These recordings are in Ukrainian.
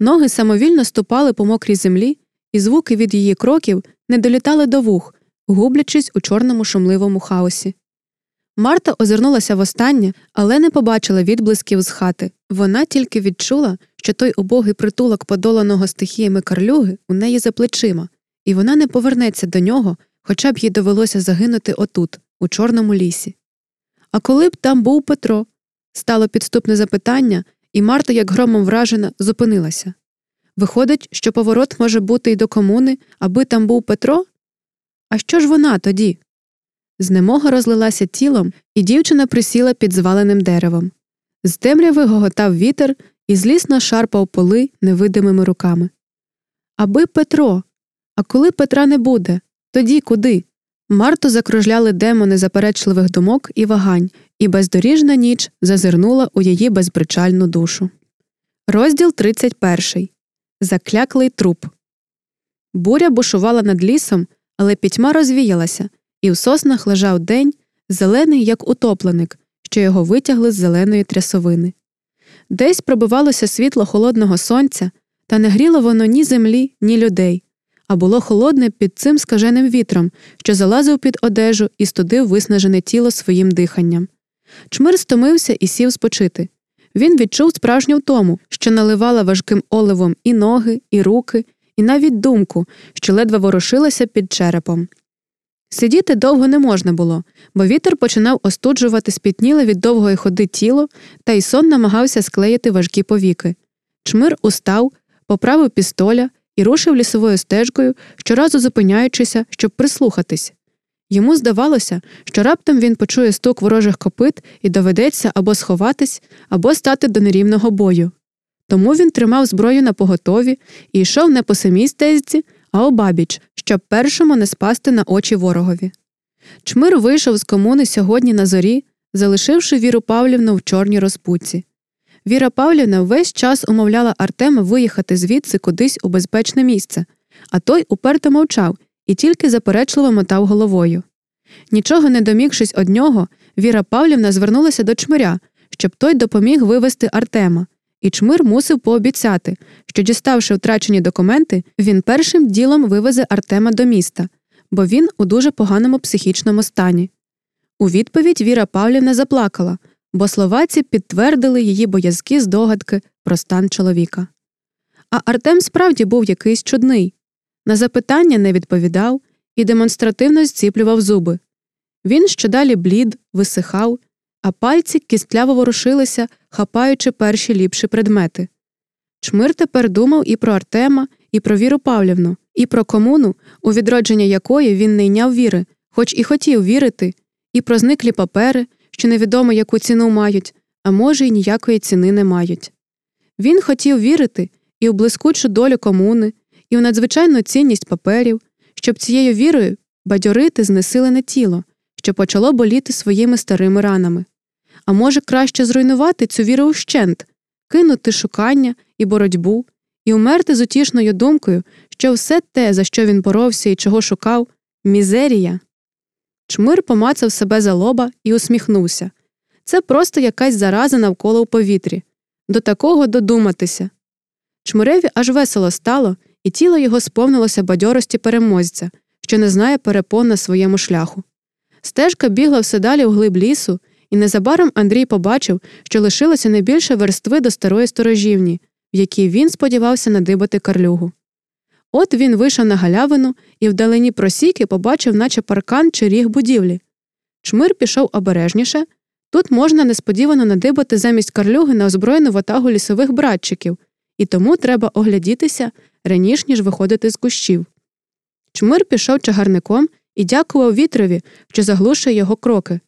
Ноги самовільно ступали по мокрій землі, і звуки від її кроків не долітали до вух, гублячись у чорному шумливому хаосі. Марта озирнулася востаннє, але не побачила відблисків з хати. Вона тільки відчула, що той убогий притулок подоланого стихіями карлюги у неї за плечима, і вона не повернеться до нього, хоча б їй довелося загинути отут, у чорному лісі. А коли б там був Петро? Стало підступне запитання, і Марта, як громом вражена, зупинилася. Виходить, що поворот може бути й до комуни, аби там був Петро? А що ж вона тоді? Знемога розлилася тілом, і дівчина присіла під зваленим деревом. З темряви гоготав вітер і злісно шарпав поли невидимими руками. Аби Петро. А коли Петра не буде, тоді куди? Марту закружляли демони заперечливих думок і вагань, і бездоріжна ніч зазирнула у її безпричальну душу. Розділ 31. Закляклий труп. Буря бушувала над лісом, але пітьма розвіялася, і в соснах лежав день, зелений, як утопленик, що його витягли з зеленої трясовини. Десь пробивалося світло холодного сонця, та не гріло воно ні землі, ні людей, а було холодне під цим скаженим вітром, що залазив під одежу і студив виснажене тіло своїм диханням. Чмир стомився і сів спочити. Він відчув справжню втому, що наливала важким оливом і ноги, і руки, і навіть думку, що ледве ворушилася під черепом. Сидіти довго не можна було, бо вітер починав остуджувати спітніле від довгої ходи тіло, та й сон намагався склеїти важкі повіки. Чмир устав, поправив пістоля і рушив лісовою стежкою, щоразу зупиняючися, щоб прислухатись. Йому здавалося, що раптом він почує стук ворожих копит і доведеться або сховатись, або стати до нерівного бою. Тому він тримав зброю на поготові і йшов не по самій стезці, а обабіч, щоб першому не спасти на очі ворогові. Чмир вийшов з комуни сьогодні на зорі, залишивши Віру Павлівну в чорній розпуці. Віра Павлівна весь час умовляла Артема виїхати звідси кудись у безпечне місце, а той уперто мовчав і тільки заперечливо мотав головою. Нічого не домігшись од нього, Віра Павлівна звернулася до чмиря, щоб той допоміг вивести Артема, і чмир мусив пообіцяти, що, діставши втрачені документи, він першим ділом вивезе Артема до міста, бо він у дуже поганому психічному стані. У відповідь Віра Павлівна заплакала, бо словаці підтвердили її боязкі здогадки про стан чоловіка. А Артем справді був якийсь чудний. На запитання не відповідав і демонстративно зціплював зуби. Він щодалі блід, висихав, а пальці кістляво ворушилися, хапаючи перші ліпші предмети. Чмир тепер думав і про Артема, і про Віру Павлівну, і про комуну, у відродження якої він не йняв віри, хоч і хотів вірити, і про зниклі папери, що невідомо яку ціну мають, а може, й ніякої ціни не мають. Він хотів вірити і у блискучу долю комуни, і в надзвичайну цінність паперів, щоб цією вірою бадьорити знесилене тіло, що почало боліти своїми старими ранами. А може, краще зруйнувати цю віру ущент, кинути шукання і боротьбу, і умерти з утішною думкою, що все те, за що він боровся і чого шукав, мізерія. Чмир помацав себе за лоба і усміхнувся. Це просто якась зараза навколо у повітрі. До такого додуматися. Чмиреві аж весело стало, і тіло його сповнилося бадьорості переможця, що не знає перепон на своєму шляху. Стежка бігла все далі у глиб лісу, і незабаром Андрій побачив, що лишилося не більше верстви до старої сторожівні, в якій він сподівався надибати карлюгу. От він вийшов на галявину і вдалині просіки побачив, наче паркан чи ріг будівлі. Чмир пішов обережніше. Тут можна несподівано надибати замість карлюги на озброєну ватагу лісових братчиків, і тому треба оглядітися раніше, ніж виходити з кущів. Чмир пішов чагарником і дякував вітрові, що заглушує його кроки.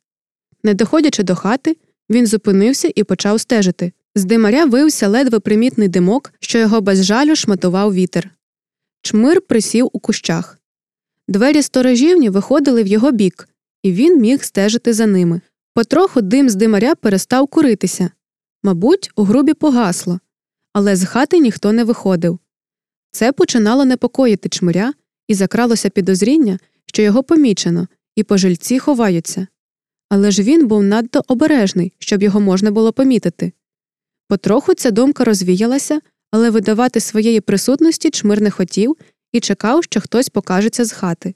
Не доходячи до хати, він зупинився і почав стежити. З димаря вився ледве примітний димок, що його без жалю шматував вітер. Чмир присів у кущах. Двері сторожівні виходили в його бік, і він міг стежити за ними. Потроху дим з димаря перестав куритися. Мабуть, у грубі погасло, але з хати ніхто не виходив. Це починало непокоїти чмиря, і закралося підозріння, що його помічено, і пожильці ховаються. Але ж він був надто обережний, щоб його можна було помітити. Потроху ця думка розвіялася, але видавати своєї присутності чмир не хотів і чекав, що хтось покажеться з хати.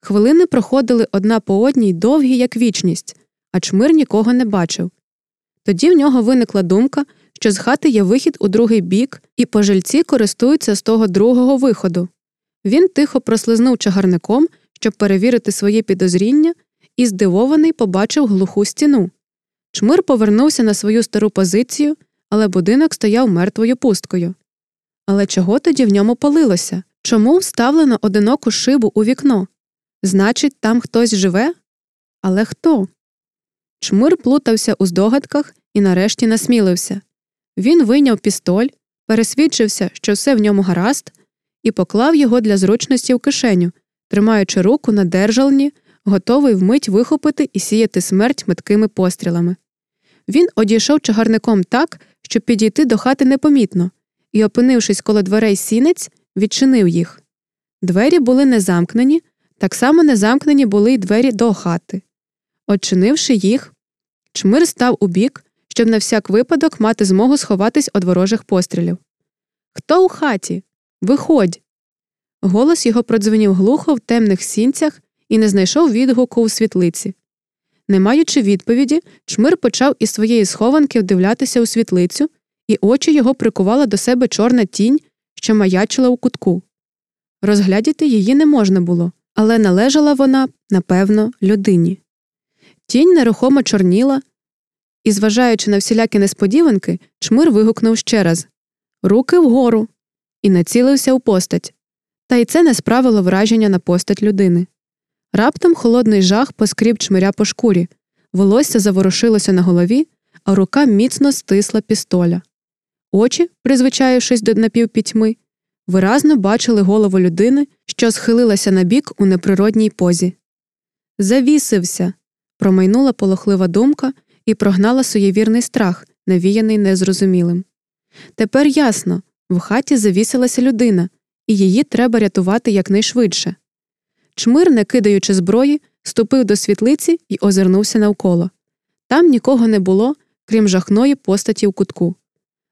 Хвилини проходили одна по одній довгі, як вічність, а чмир нікого не бачив. Тоді в нього виникла думка, що з хати є вихід у другий бік, і пожильці користуються з того другого виходу. Він тихо прослизнув чагарником, щоб перевірити свої підозріння, і здивований побачив глуху стіну. Чмир повернувся на свою стару позицію, але будинок стояв мертвою пусткою. Але чого тоді в ньому палилося? Чому вставлено одиноку шибу у вікно? Значить, там хтось живе? Але хто? Чмир плутався у здогадках і нарешті насмілився. Він вийняв пістоль, пересвідчився, що все в ньому гаразд, і поклав його для зручності в кишеню, тримаючи руку на держалні, готовий вмить вихопити і сіяти смерть меткими пострілами. Він одійшов чагарником так, щоб підійти до хати непомітно, і, опинившись коло дверей сінець, відчинив їх. Двері були не замкнені, так само не замкнені були й двері до хати. Очинивши їх, чмир став у бік, щоб на всяк випадок мати змогу сховатись від ворожих пострілів. Хто у хаті? Виходь. Голос його продзвенів глухо в темних сінцях і не знайшов відгуку у світлиці. Не маючи відповіді, чмир почав із своєї схованки вдивлятися у світлицю, і очі його прикувала до себе чорна тінь, що маячила у кутку. Розглядіти її не можна було, але належала вона, напевно, людині. Тінь нерухомо чорніла, і, зважаючи на всілякі несподіванки, чмир вигукнув ще раз Руки вгору. і націлився у постать. Та й це не справило враження на постать людини. Раптом холодний жах поскріб чмиря по шкурі, волосся заворушилося на голові, а рука міцно стисла пістоля. Очі, призвичаївшись до напівпітьми, виразно бачили голову людини, що схилилася на бік у неприродній позі. Завісився. промайнула полохлива думка і прогнала суєвірний страх, навіяний незрозумілим. Тепер ясно в хаті завісилася людина, і її треба рятувати якнайшвидше. Чмир, не кидаючи зброї, ступив до світлиці і озирнувся навколо. Там нікого не було, крім жахної постаті в кутку.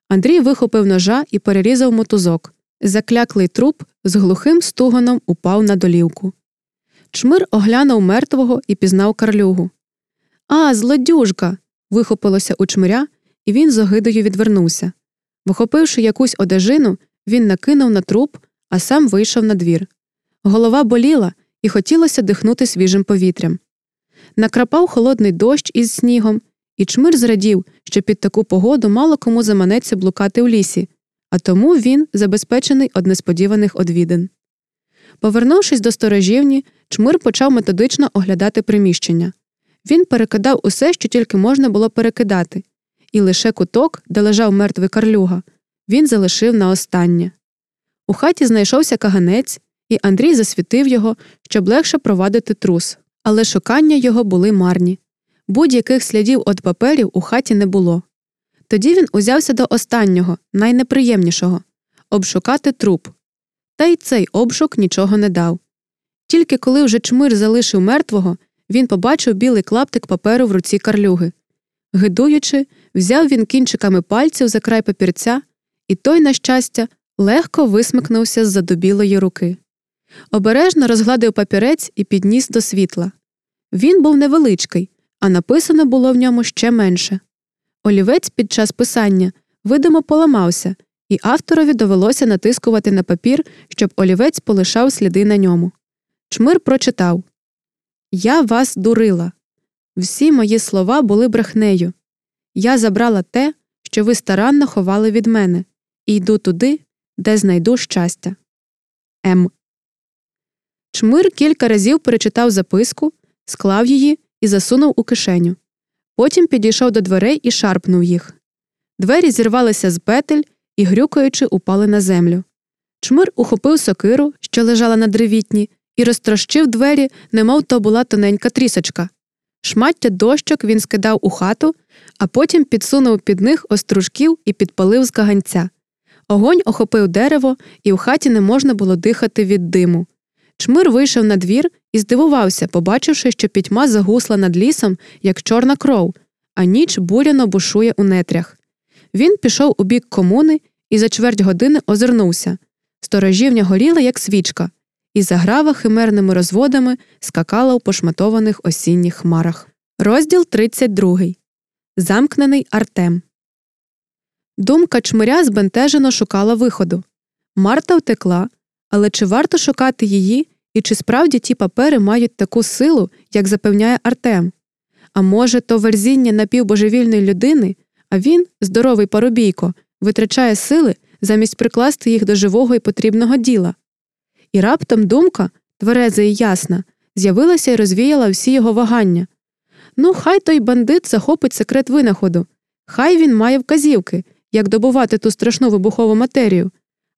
Андрій вихопив ножа і перерізав мотузок. Закляклий труп з глухим стугоном упав на долівку. Чмир оглянув мертвого і пізнав карлюгу. А, злодюжка. вихопилося у чмиря, і він з огидою відвернувся. Вихопивши якусь одежину, він накинув на труп, а сам вийшов на двір. Голова боліла, і хотілося дихнути свіжим повітрям. Накрапав холодний дощ із снігом, і чмир зрадів, що під таку погоду мало кому заманеться блукати в лісі, а тому він забезпечений од несподіваних одвідин. Повернувшись до сторожівні, чмир почав методично оглядати приміщення. Він перекидав усе, що тільки можна було перекидати, і лише куток, де лежав мертвий карлюга, він залишив на останнє. У хаті знайшовся каганець, і Андрій засвітив його, щоб легше провадити трус, але шукання його були марні. Будь-яких слідів від паперів у хаті не було. Тоді він узявся до останнього, найнеприємнішого обшукати труп. Та й цей обшук нічого не дав. Тільки коли вже чмир залишив мертвого, він побачив білий клаптик паперу в руці карлюги. Гидуючи, взяв він кінчиками пальців за край папірця, і той, на щастя, легко висмикнувся з задубілої руки. Обережно розгладив папірець і підніс до світла. Він був невеличкий, а написано було в ньому ще менше. Олівець під час писання видимо поламався, і авторові довелося натискувати на папір, щоб олівець полишав сліди на ньому. Чмир прочитав Я вас дурила. Всі мої слова були брехнею. Я забрала те, що ви старанно ховали від мене, і йду туди, де знайду щастя. М. Чмир кілька разів перечитав записку, склав її і засунув у кишеню. Потім підійшов до дверей і шарпнув їх. Двері зірвалися з петель і, грюкаючи, упали на землю. Чмир ухопив сокиру, що лежала на древітні, і розтрощив двері, немов то була тоненька трісочка. Шмаття дощок він скидав у хату, а потім підсунув під них остружків і підпалив з каганця. Огонь охопив дерево, і в хаті не можна було дихати від диму. Чмир вийшов на двір і здивувався, побачивши, що пітьма загусла над лісом, як чорна кров, а ніч буряно бушує у нетрях. Він пішов у бік комуни і за чверть години озирнувся. Сторожівня горіла, як свічка, і заграва химерними розводами скакала у пошматованих осінніх хмарах. Розділ 32. Замкнений Артем. Думка чмиря збентежено шукала виходу. Марта втекла, але чи варто шукати її, і чи справді ті папери мають таку силу, як запевняє Артем? А може, то верзіння напівбожевільної людини, а він, здоровий парубійко, витрачає сили замість прикласти їх до живого і потрібного діла. І раптом думка, твереза і ясна, з'явилася і розвіяла всі його вагання. Ну, хай той бандит захопить секрет винаходу, хай він має вказівки, як добувати ту страшну вибухову матерію.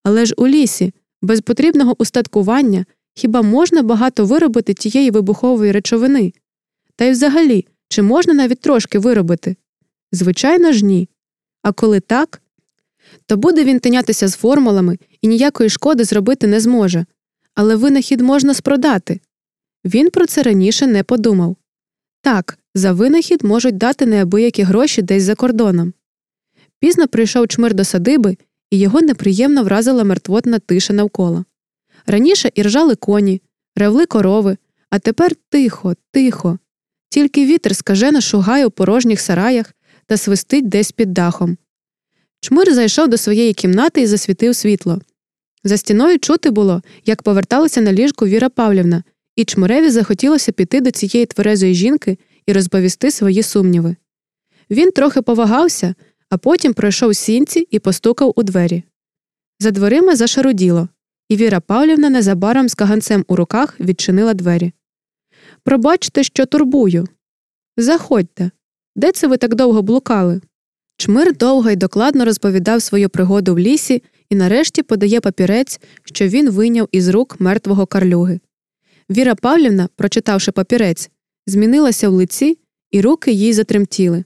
Але ж у лісі, без потрібного устаткування, хіба можна багато виробити тієї вибухової речовини? Та й взагалі, чи можна навіть трошки виробити? Звичайно ж, ні. А коли так, то буде він тинятися з формулами і ніякої шкоди зробити не зможе. Але винахід можна спродати. Він про це раніше не подумав. Так, за винахід можуть дати неабиякі гроші десь за кордоном. Пізно прийшов чмир до садиби, і його неприємно вразила мертвотна тиша навколо. Раніше іржали коні, ревли корови, а тепер тихо, тихо. Тільки вітер скажено шугає у порожніх сараях та свистить десь під дахом. Чмир зайшов до своєї кімнати і засвітив світло. За стіною чути було, як поверталася на ліжку Віра Павлівна, і чмуреві захотілося піти до цієї тверезої жінки і розповісти свої сумніви. Він трохи повагався, а потім пройшов сінці і постукав у двері. За дверима зашаруділо, і Віра Павлівна незабаром з каганцем у руках відчинила двері. Пробачте, що турбую. Заходьте. Де це ви так довго блукали? Чмир довго й докладно розповідав свою пригоду в лісі і нарешті подає папірець, що він вийняв із рук мертвого карлюги. Віра Павлівна, прочитавши папірець, змінилася в лиці, і руки їй затремтіли.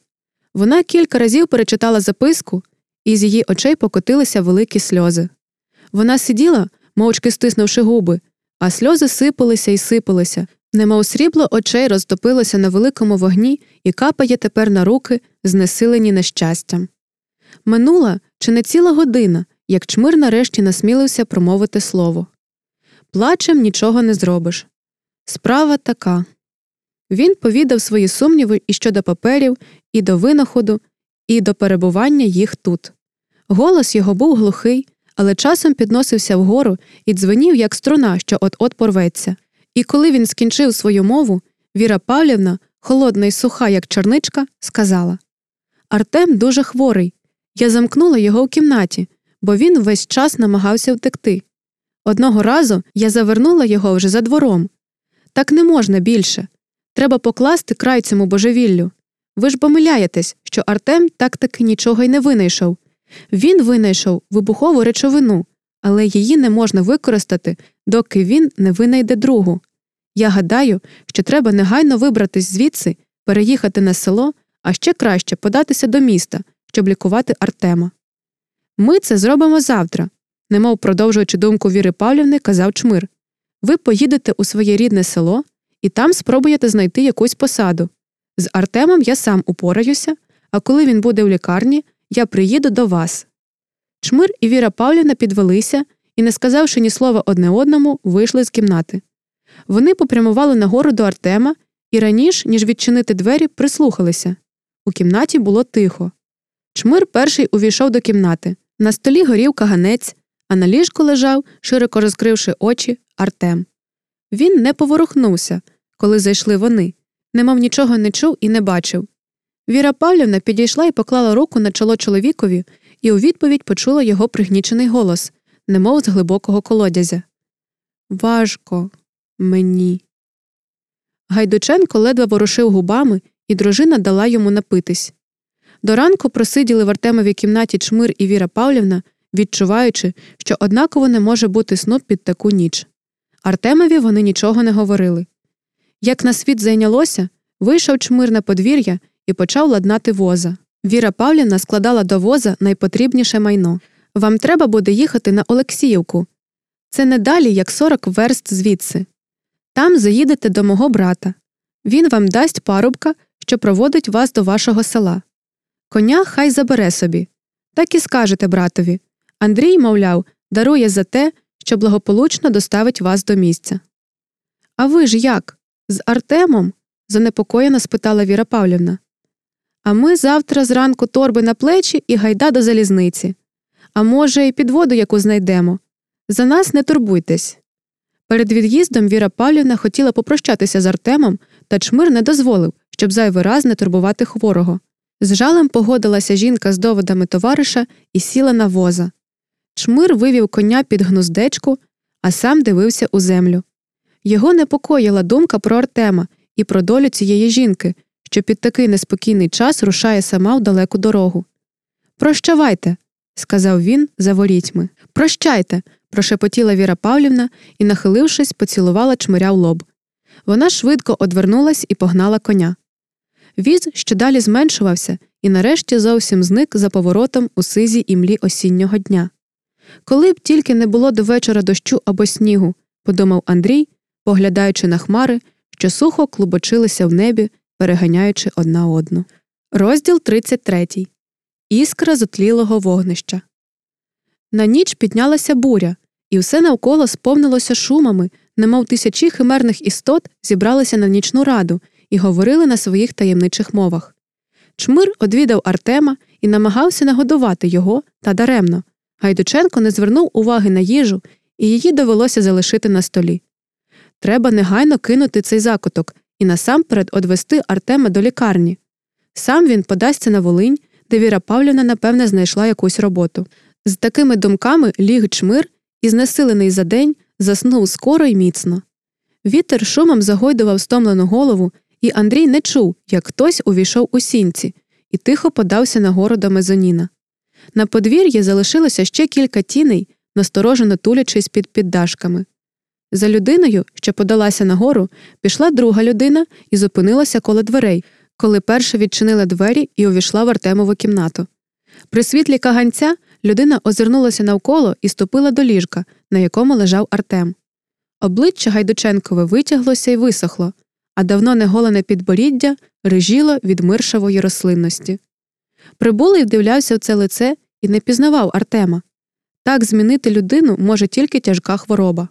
Вона кілька разів перечитала записку, і з її очей покотилися великі сльози. Вона сиділа, мовчки стиснувши губи, а сльози сипалися і сипалися, немов срібло очей розтопилося на великому вогні і капає тепер на руки, знесилені нещастям. Минула чи не ціла година, як чмир нарешті насмілився промовити слово. Плачем нічого не зробиш. Справа така. Він повідав свої сумніви і щодо паперів, і до винаходу, і до перебування їх тут. Голос його був глухий, але часом підносився вгору і дзвенів, як струна, що от от порветься. І коли він скінчив свою мову, Віра Павлівна, холодна і суха, як чорничка, сказала Артем дуже хворий. Я замкнула його в кімнаті, бо він весь час намагався втекти. Одного разу я завернула його вже за двором. Так не можна більше. Треба покласти край цьому божевіллю. Ви ж помиляєтесь, що Артем так таки нічого й не винайшов. Він винайшов вибухову речовину, але її не можна використати, доки він не винайде другу. Я гадаю, що треба негайно вибратись звідси, переїхати на село, а ще краще податися до міста, щоб лікувати Артема. Ми це зробимо завтра, немов продовжуючи думку Віри Павлівни, казав чмир. Ви поїдете у своє рідне село і там спробуєте знайти якусь посаду. З Артемом я сам упораюся, а коли він буде в лікарні, я приїду до вас. Чмир і Віра Павлівна підвелися і, не сказавши ні слова одне одному, вийшли з кімнати. Вони попрямували нагору до Артема і раніше, ніж відчинити двері, прислухалися. У кімнаті було тихо. Чмир перший увійшов до кімнати. На столі горів каганець, а на ліжку лежав, широко розкривши очі, Артем. Він не поворухнувся, коли зайшли вони, немов нічого не чув і не бачив. Віра Павлівна підійшла і поклала руку на чоло чоловікові і у відповідь почула його пригнічений голос, немов з глибокого колодязя. Важко мені. Гайдученко ледве ворушив губами, і дружина дала йому напитись. До ранку просиділи в Артемовій кімнаті чмир і Віра Павлівна, відчуваючи, що однаково не може бути сну під таку ніч. Артемові вони нічого не говорили. Як на світ зайнялося, вийшов чмир на подвір'я і почав ладнати воза. Віра Павлівна складала до воза найпотрібніше майно. Вам треба буде їхати на Олексіївку. Це не далі, як 40 верст звідси. Там заїдете до мого брата. Він вам дасть парубка, що проводить вас до вашого села. Коня хай забере собі. Так і скажете братові. Андрій, мовляв, дарує за те, що благополучно доставить вас до місця. А ви ж як? З Артемом? занепокоєно спитала Віра Павлівна. А ми завтра зранку торби на плечі і гайда до залізниці. А може, і підводу яку знайдемо. За нас не турбуйтесь. Перед від'їздом Віра Павлівна хотіла попрощатися з Артемом, та чмир не дозволив, щоб зайвий раз не турбувати хворого. З жалем погодилася жінка з доводами товариша і сіла на воза. Чмир вивів коня під гнуздечку, а сам дивився у землю. Його непокоїла думка про Артема і про долю цієї жінки, що під такий неспокійний час рушає сама в далеку дорогу. Прощавайте, сказав він за ворітьми. Прощайте, прошепотіла Віра Павлівна і, нахилившись, поцілувала чмиря в лоб. Вона швидко одвернулась і погнала коня. Віз що далі зменшувався і нарешті зовсім зник за поворотом у сизій імлі осіннього дня. Коли б тільки не було до вечора дощу або снігу, подумав Андрій, поглядаючи на хмари, що сухо клубочилися в небі, переганяючи одна одну. Розділ 33. Іскра зотлілого вогнища. На ніч піднялася буря, і все навколо сповнилося шумами, немов тисячі химерних істот зібралися на нічну раду і говорили на своїх таємничих мовах. Чмир одвідав Артема і намагався нагодувати його та даремно. Гайдученко не звернув уваги на їжу, і її довелося залишити на столі. Треба негайно кинути цей закуток і насамперед одвести Артема до лікарні. Сам він подасться на Волинь, де Віра Павлівна, напевне, знайшла якусь роботу. З такими думками ліг чмир і, знесилений за день, заснув скоро й міцно. Вітер шумом загойдував стомлену голову, і Андрій не чув, як хтось увійшов у сінці, і тихо подався нагору до мезоніна. На подвір'ї залишилося ще кілька тіней, насторожено тулячись під піддашками. За людиною, що подалася нагору, пішла друга людина і зупинилася коло дверей, коли перша відчинила двері і увійшла в Артемову кімнату. При світлі каганця людина озирнулася навколо і ступила до ліжка, на якому лежав Артем. Обличчя Гайдученкове витяглося і висохло, а давно неголене підборіддя рижіло від миршавої рослинності. Прибулий вдивлявся в це лице і не пізнавав Артема. Так змінити людину може тільки тяжка хвороба.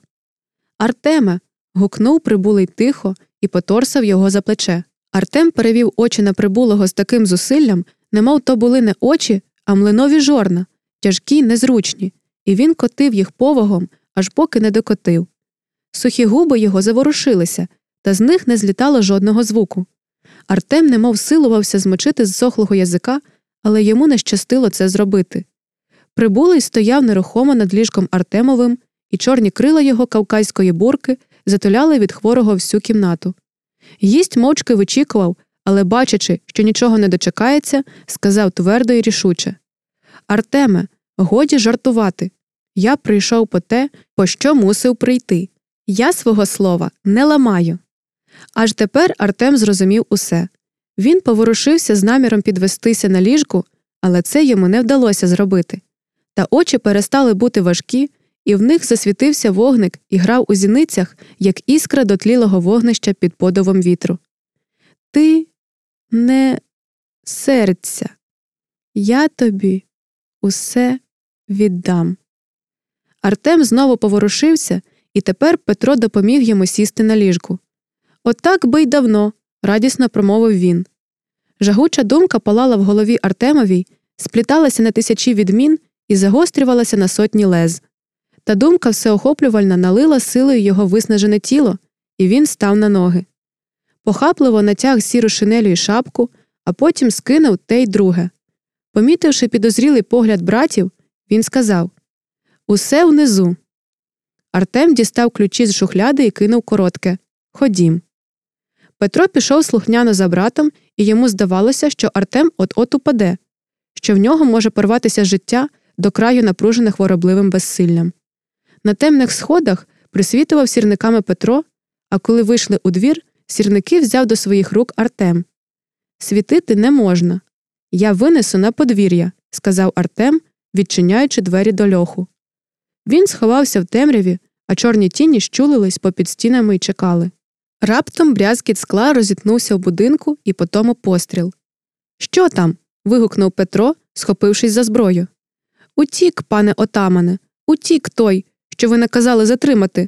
Артеме. гукнув прибулий тихо і поторсав його за плече. Артем перевів очі на прибулого з таким зусиллям, немов то були не очі, а млинові жорна, тяжкі незручні, і він котив їх повагом, аж поки не докотив. Сухі губи його заворушилися, та з них не злітало жодного звуку. Артем немов силувався змочити з сохлого язика, але йому не щастило це зробити. Прибулий стояв нерухомо над ліжком Артемовим, і чорні крила його кавказької бурки затуляли від хворого всю кімнату. Гість мовчки вичікував, але, бачачи, що нічого не дочекається, сказав твердо і рішуче Артеме, годі жартувати. Я прийшов по те, по що мусив прийти. Я свого слова не ламаю. Аж тепер Артем зрозумів усе. Він поворушився з наміром підвестися на ліжку, але це йому не вдалося зробити. Та очі перестали бути важкі, і в них засвітився вогник і грав у зіницях, як іскра дотлілого вогнища під подовом вітру. Ти не серця, я тобі усе віддам. Артем знову поворушився, і тепер Петро допоміг йому сісти на ліжку. Отак би й давно, радісно промовив він. Жагуча думка палала в голові Артемовій, спліталася на тисячі відмін і загострювалася на сотні лез. Та думка всеохоплювальна налила силою його виснажене тіло, і він став на ноги. Похапливо натяг сіру шинелю і шапку, а потім скинув те й друге. Помітивши підозрілий погляд братів, він сказав Усе внизу. Артем дістав ключі з шухляди і кинув коротке Ходім. Петро пішов слухняно за братом, і йому здавалося, що Артем от от упаде, що в нього може порватися життя до краю напружене хворобливим безсиллям. На темних сходах присвітував сірниками Петро, а коли вийшли у двір, сірники взяв до своїх рук Артем. Світити не можна. Я винесу на подвір'я, сказав Артем, відчиняючи двері до льоху. Він сховався в темряві, а чорні тіні щулились попід стінами й чекали. Раптом брязкіт скла розітнувся в будинку і потому постріл. Що там? вигукнув Петро, схопившись за зброю. Утік, пане отамане, утік той, що ви наказали затримати,